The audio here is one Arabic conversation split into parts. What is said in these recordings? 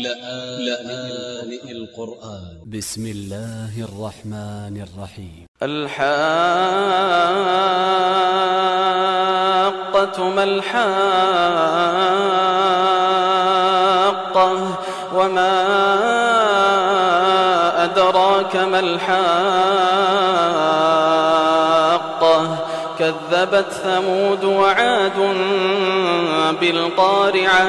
لآن القرآن. ب س م الله الرحمن الرحيم الحاقة ما الحاقة وما أدراك ما الحاقة. كذبت ثمود وعاد بالقارعة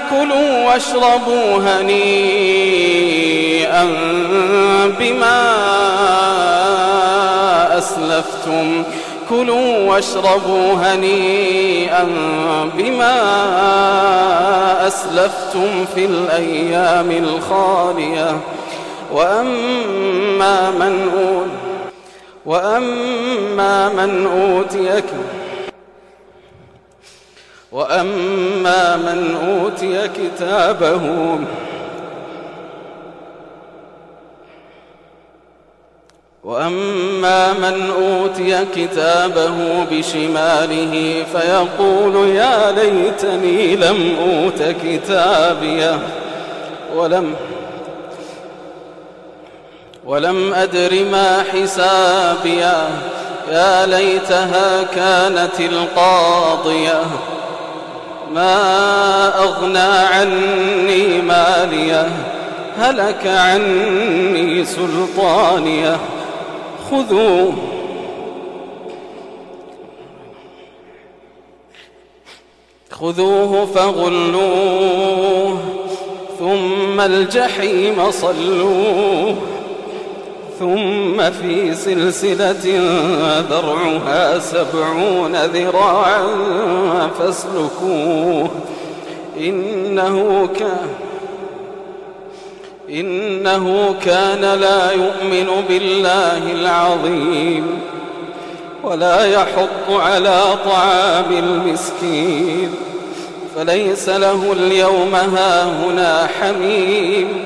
كلوا واشربوا هنيئا بما أسلفتم. كلوا واشربوا هنيئا بما أسلفتم في الأيام الخالية. وأما من أوتي وأما من أوتي وأما من أوتي كتابه وأما من أوتي كتابه بشماله فيقول يا ليتني لم أوت كتابيه ولم ولم أدر ما حسابيه يا ليتها كانت القاضية ما أغنى عني مالية هلك عني سلطانية. خذوه خذوه فغلوه ثم الجحيم صلوه. ثم في سلسلة ذرعها سبعون ذراعا فاسلكوه. إنه كان إنه كان لا يؤمن بالله العظيم ولا يحض على طعام المسكين. فليس له اليوم هاهنا حميم.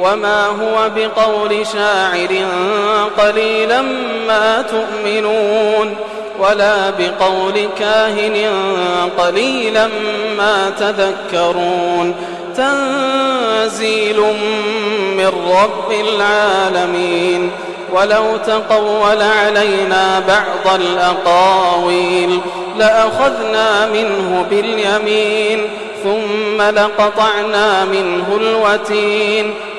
وما هو بقول شاعر قليلا ما تؤمنون ولا بقول كاهن قليلا ما تذكرون تنزيل من رب العالمين ولو تقول علينا بعض الأقاويل لأخذنا منه باليمين ثم لقطعنا منه الوتين